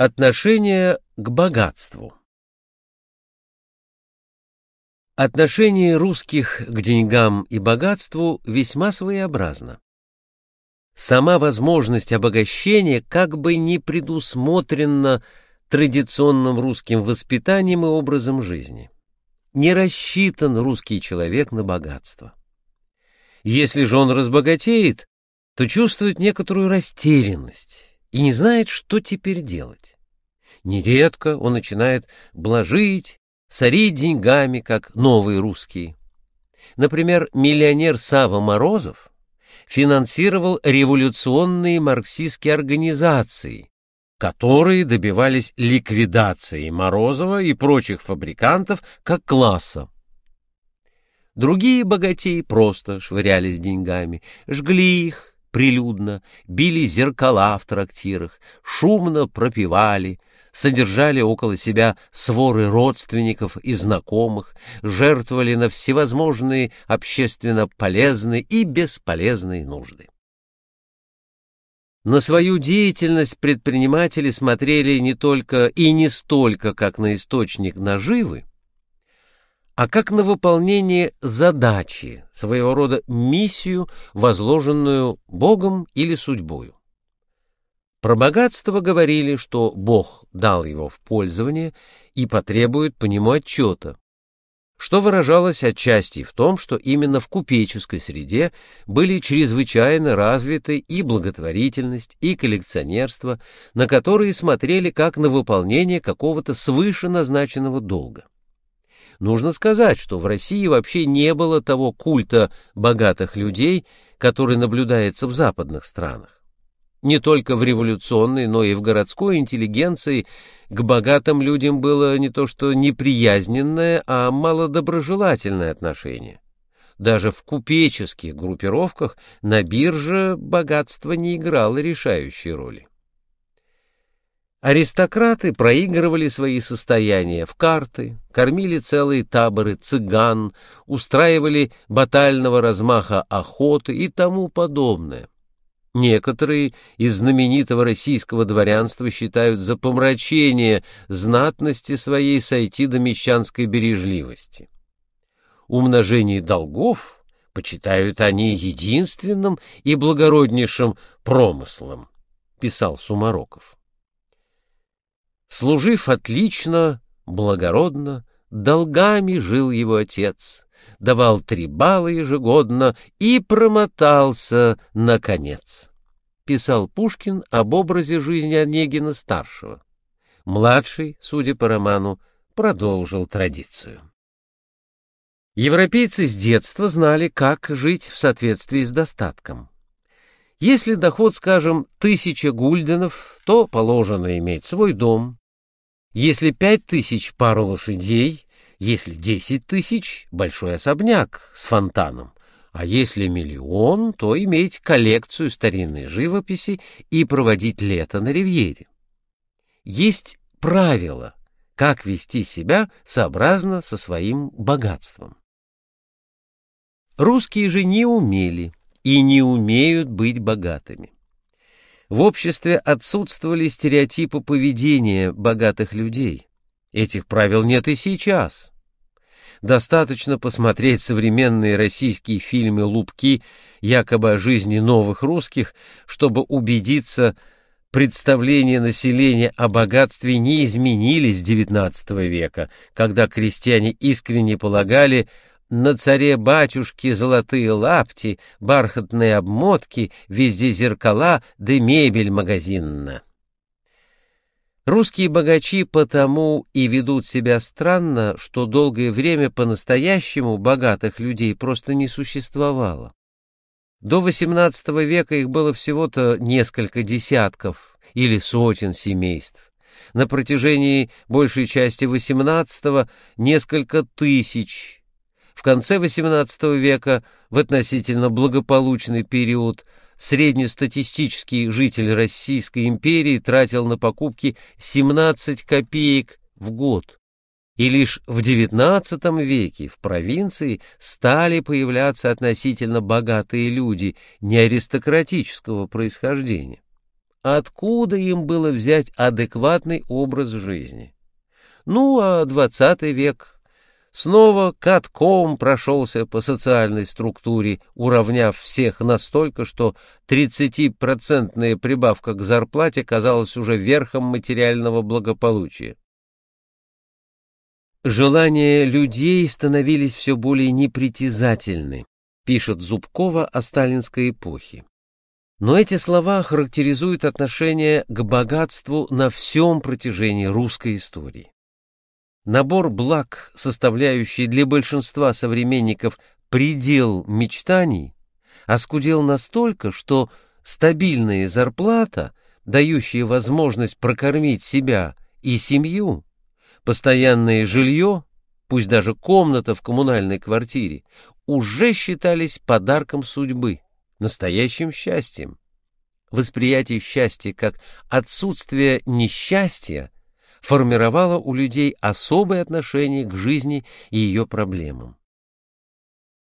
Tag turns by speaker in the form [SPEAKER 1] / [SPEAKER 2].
[SPEAKER 1] Отношение к богатству Отношение русских к деньгам и богатству весьма своеобразно. Сама возможность обогащения как бы не предусмотрена традиционным русским воспитанием и образом жизни. Не рассчитан русский человек на богатство. Если же он разбогатеет, то чувствует некоторую растерянность и не знает, что теперь делать. Нередко он начинает блажить, сорить деньгами, как новые русские. Например, миллионер Сава Морозов финансировал революционные марксистские организации, которые добивались ликвидации Морозова и прочих фабрикантов как класса. Другие богатеи просто швырялись деньгами, жгли их, прилюдно, били зеркала в трактирах, шумно пропивали, содержали около себя своры родственников и знакомых, жертвовали на всевозможные общественно полезные и бесполезные нужды. На свою деятельность предприниматели смотрели не только и не столько как на источник наживы, а как на выполнение задачи, своего рода миссию, возложенную Богом или судьбою. Про богатство говорили, что Бог дал его в пользование и потребует по нему отчета, что выражалось отчасти в том, что именно в купеческой среде были чрезвычайно развиты и благотворительность, и коллекционерство, на которые смотрели как на выполнение какого-то свыше назначенного долга. Нужно сказать, что в России вообще не было того культа богатых людей, который наблюдается в западных странах. Не только в революционной, но и в городской интеллигенции к богатым людям было не то что неприязненное, а малодоброжелательное отношение. Даже в купеческих группировках на бирже богатство не играло решающей роли. Аристократы проигрывали свои состояния в карты, кормили целые таборы цыган, устраивали батального размаха охоты и тому подобное. Некоторые из знаменитого российского дворянства считают за помрачение знатности своей сойти до мещанской бережливости. Умножение долгов почитают они единственным и благороднейшим промыслом, писал Сумароков. Служив отлично, благородно, долгами жил его отец, давал три балла ежегодно и промотался наконец. Писал Пушкин об образе жизни Онегина-старшего. Младший, судя по роману, продолжил традицию. Европейцы с детства знали, как жить в соответствии с достатком. Если доход, скажем, тысяча гульденов, то положено иметь свой дом, если пять тысяч пару лошадей, если десять тысяч — большой особняк с фонтаном, а если миллион, то иметь коллекцию старинной живописи и проводить лето на ривьере. Есть правило, как вести себя сообразно со своим богатством. Русские же не умели и не умеют быть богатыми. В обществе отсутствовали стереотипы поведения богатых людей. Этих правил нет и сейчас. Достаточно посмотреть современные российские фильмы «Лупки» якобы о жизни новых русских, чтобы убедиться, представления населения о богатстве не изменились с XIX века, когда крестьяне искренне полагали, на царе-батюшке золотые лапти, бархатные обмотки, везде зеркала да мебель магазинна. Русские богачи потому и ведут себя странно, что долгое время по-настоящему богатых людей просто не существовало. До XVIII века их было всего-то несколько десятков или сотен семейств. На протяжении большей части XVIII несколько тысяч, в конце XVIII века, в относительно благополучный период, среднестатистический житель Российской империи тратил на покупки 17 копеек в год. И лишь в XIX веке в провинции стали появляться относительно богатые люди не аристократического происхождения. откуда им было взять адекватный образ жизни. Ну, а двадцатый век снова катком прошелся по социальной структуре, уравняв всех настолько, что 30-процентная прибавка к зарплате казалась уже верхом материального благополучия. Желания людей становились все более непритязательны, пишет Зубкова о сталинской эпохе. Но эти слова характеризуют отношение к богатству на всем протяжении русской истории. Набор благ, составляющий для большинства современников предел мечтаний, оскудел настолько, что стабильная зарплата, дающая возможность прокормить себя и семью, постоянное жилье, пусть даже комната в коммунальной квартире, уже считались подарком судьбы, настоящим счастьем. Восприятие счастья как отсутствие несчастья формировало у людей особое отношение к жизни и ее проблемам.